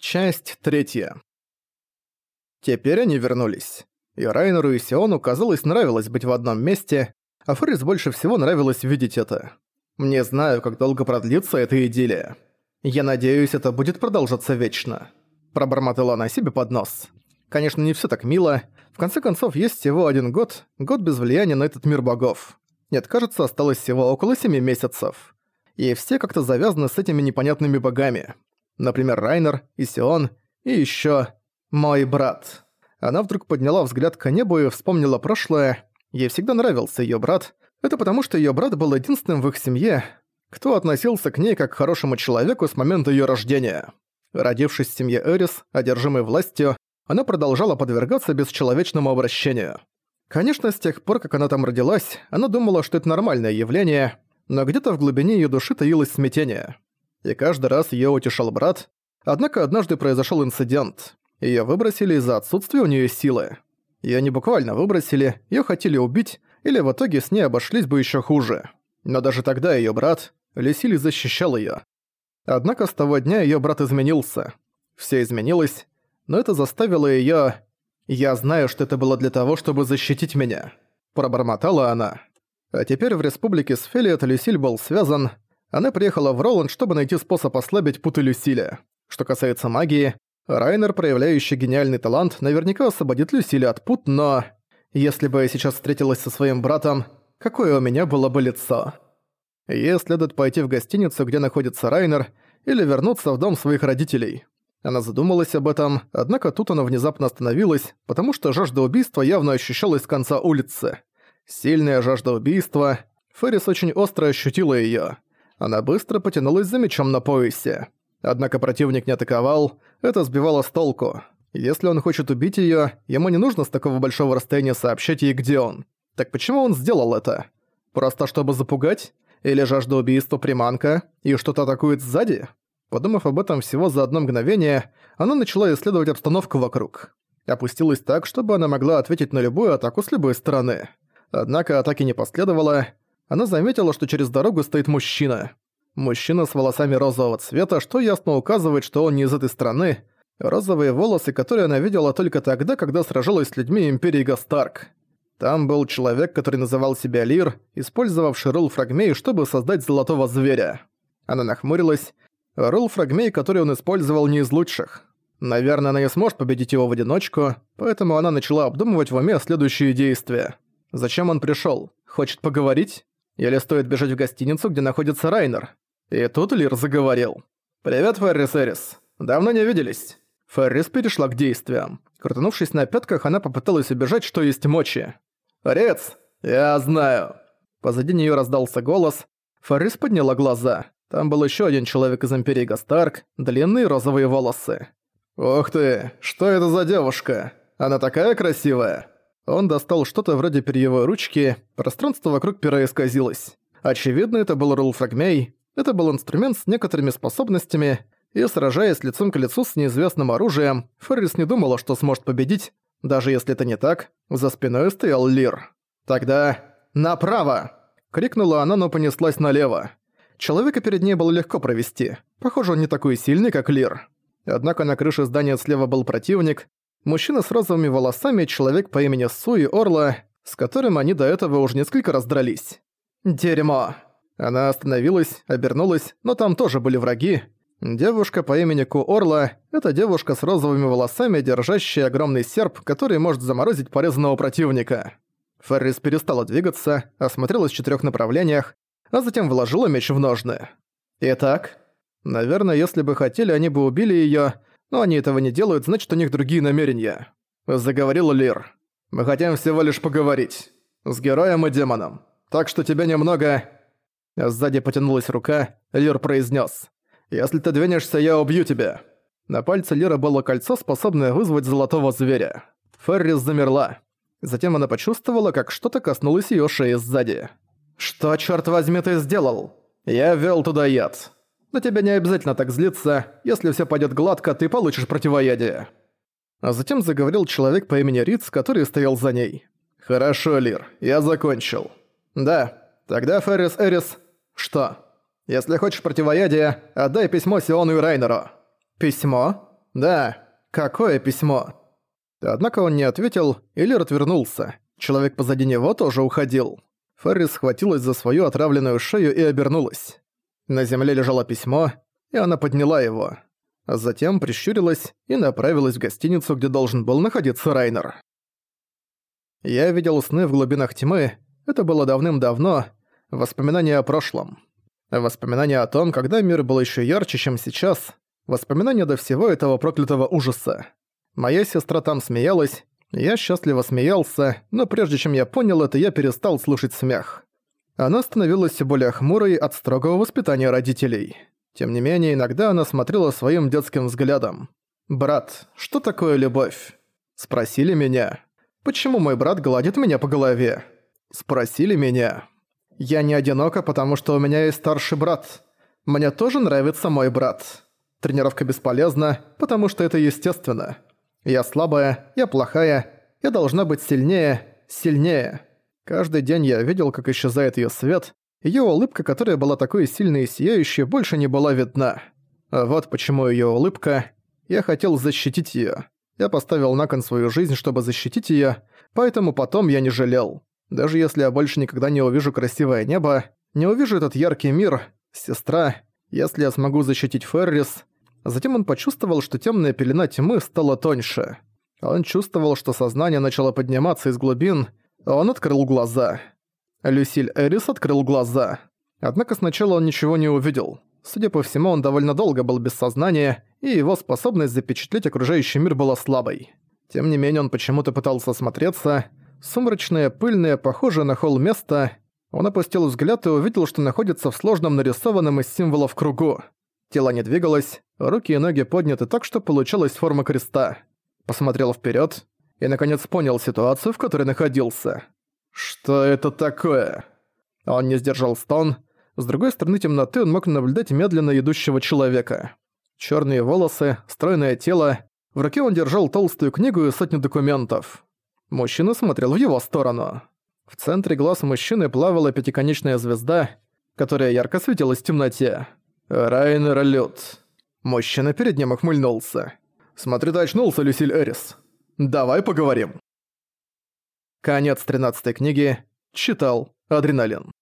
Часть третья. Теперь они вернулись. И Райнеру и Сиону, казалось, нравилось быть в одном месте, а Феррис больше всего нравилось видеть это. Не знаю, как долго продлится эта идиллия. Я надеюсь, это будет продолжаться вечно. Пробормотала она себе под нос. Конечно, не все так мило. В конце концов, есть всего один год, год без влияния на этот мир богов. Нет, кажется, осталось всего около семи месяцев. И все как-то завязаны с этими непонятными богами. Например, Райнер, Исион и ещё «Мой брат». Она вдруг подняла взгляд к небу и вспомнила прошлое. Ей всегда нравился её брат. Это потому, что её брат был единственным в их семье, кто относился к ней как к хорошему человеку с момента её рождения. Родившись в семье Эрис, одержимой властью, она продолжала подвергаться бесчеловечному обращению. Конечно, с тех пор, как она там родилась, она думала, что это нормальное явление, но где-то в глубине её души таилось смятение и каждый раз её утешал брат, однако однажды произошёл инцидент. Её выбросили из-за отсутствия у неё силы. Её не буквально выбросили, её хотели убить, или в итоге с ней обошлись бы ещё хуже. Но даже тогда её брат, Лесили, защищал её. Однако с того дня её брат изменился. Всё изменилось, но это заставило её... «Я знаю, что это было для того, чтобы защитить меня», – пробормотала она. А теперь в республике Сфелиет Люсиль был связан, она приехала в Роланд, чтобы найти способ ослабить путы Люсиля. Что касается магии, Райнер, проявляющий гениальный талант, наверняка освободит Люсиля от пут, но... Если бы я сейчас встретилась со своим братом, какое у меня было бы лицо? Ей следует пойти в гостиницу, где находится Райнер, или вернуться в дом своих родителей. Она задумалась об этом, однако тут она внезапно остановилась, потому что жажда убийства явно ощущалась с конца улицы. Сильная жажда убийства. Феррис очень остро ощутила её. Она быстро потянулась за мечом на поясе. Однако противник не атаковал, это сбивало с толку. Если он хочет убить её, ему не нужно с такого большого расстояния сообщать ей, где он. Так почему он сделал это? Просто чтобы запугать? Или жажда убийства приманка, и что-то атакует сзади? Подумав об этом всего за одно мгновение, она начала исследовать обстановку вокруг. Опустилась так, чтобы она могла ответить на любую атаку с любой стороны. Однако атаки не последовало, она заметила, что через дорогу стоит мужчина. Мужчина с волосами розового цвета, что ясно указывает, что он не из этой страны. Розовые волосы, которые она видела только тогда, когда сражалась с людьми Империи Гастарк. Там был человек, который называл себя Лир, использовавший рул фрагмей, чтобы создать золотого зверя. Она нахмурилась. Рул фрагмей, который он использовал, не из лучших. Наверное, она не сможет победить его в одиночку, поэтому она начала обдумывать в уме следующие действия. Зачем он пришел? Хочет поговорить? Или стоит бежать в гостиницу, где находится Райнер? И тут Лир заговорил. «Привет, Феррис Эрис. Давно не виделись». Феррис перешла к действиям. Крутанувшись на пятках, она попыталась убежать, что есть мочи. «Рец, я знаю». Позади нее раздался голос. Феррис подняла глаза. Там был еще один человек из Империи Гастарк, длинные розовые волосы. «Ух ты, что это за девушка? Она такая красивая!» Он достал что-то вроде перьевой ручки, пространство вокруг пера исказилось. Очевидно, это был Рул Фрагмей, это был инструмент с некоторыми способностями, и сражаясь лицом к лицу с неизвестным оружием, Феррис не думала, что сможет победить, даже если это не так, за спиной стоял Лир. Тогда «Направо!» — крикнула она, но понеслась налево. Человека перед ней было легко провести. Похоже, он не такой сильный, как Лир. Однако на крыше здания слева был противник, Мужчина с розовыми волосами, человек по имени Суи Орла, с которым они до этого уже несколько раз дрались. «Дерьмо!» Она остановилась, обернулась, но там тоже были враги. Девушка по имени Ку Орла – это девушка с розовыми волосами, держащая огромный серп, который может заморозить порезанного противника. Феррис перестала двигаться, осмотрелась в четырёх направлениях, а затем вложила меч в ножны. Итак, наверное, если бы хотели, они бы убили её, но они этого не делают, значит, у них другие намерения. Заговорил Лир. Мы хотим всего лишь поговорить. С героем и демоном. Так что тебе немного... Сзади потянулась рука, Лир произнес: «Если ты двинешься, я убью тебя». На пальце Лира было кольцо, способное вызвать золотого зверя. Феррис замерла. Затем она почувствовала, как что-то коснулось её шеи сзади. «Что, чёрт возьми, ты сделал?» «Я ввёл туда яд. На тебя не обязательно так злиться. Если все пойдет гладко, ты получишь противоядие». А затем заговорил человек по имени Риц, который стоял за ней. «Хорошо, Лир, я закончил». «Да, тогда Феррис Эрис...» «Что?» «Если хочешь противоядие, отдай письмо Сиону и Райнеру». «Письмо?» «Да, какое письмо?» Однако он не ответил, или отвернулся. Человек позади него тоже уходил. Феррис схватилась за свою отравленную шею и обернулась. На земле лежало письмо, и она подняла его. Затем прищурилась и направилась в гостиницу, где должен был находиться Райнер. Я видел сны в глубинах тьмы, это было давным-давно, воспоминания о прошлом. Воспоминания о том, когда мир был еще ярче, чем сейчас, воспоминания до всего этого проклятого ужаса. Моя сестра там смеялась, я счастливо смеялся, но прежде чем я понял это, я перестал слушать смех. Она становилась все более хмурой от строгого воспитания родителей. Тем не менее, иногда она смотрела своим детским взглядом. «Брат, что такое любовь?» Спросили меня. «Почему мой брат гладит меня по голове?» Спросили меня. «Я не одинока, потому что у меня есть старший брат. Мне тоже нравится мой брат. Тренировка бесполезна, потому что это естественно. Я слабая, я плохая, я должна быть сильнее, сильнее. Каждый день я видел, как исчезает её свет, её улыбка, которая была такой сильной и сияющей, больше не была видна. А вот почему её улыбка. Я хотел защитить её. Я поставил на кон свою жизнь, чтобы защитить её, поэтому потом я не жалел. Даже если я больше никогда не увижу красивое небо, не увижу этот яркий мир, сестра, если я смогу защитить Феррис, Затем он почувствовал, что темная пелена тьмы стала тоньше. Он чувствовал, что сознание начало подниматься из глубин, он открыл глаза. Люсиль Эрис открыл глаза. Однако сначала он ничего не увидел. Судя по всему, он довольно долго был без сознания, и его способность запечатлеть окружающий мир была слабой. Тем не менее, он почему-то пытался осмотреться. Сумрачное, пыльное, похожее на холл место. Он опустил взгляд и увидел, что находится в сложном нарисованном из символов кругу. Тело не двигалось, руки и ноги подняты так, что получалась форма креста. Посмотрел вперед и, наконец, понял ситуацию, в которой находился. «Что это такое?» Он не сдержал стон. С другой стороны темноты он мог наблюдать медленно идущего человека. Черные волосы, стройное тело. В руке он держал толстую книгу и сотню документов. Мужчина смотрел в его сторону. В центре глаз мужчины плавала пятиконечная звезда, которая ярко светилась в темноте. Райнер Лют. Мужчина перед ним охмыльнулся. «Смотри, ты очнулся, Люсиль Эрис. Давай поговорим». Конец 13 книги. Читал. Адреналин.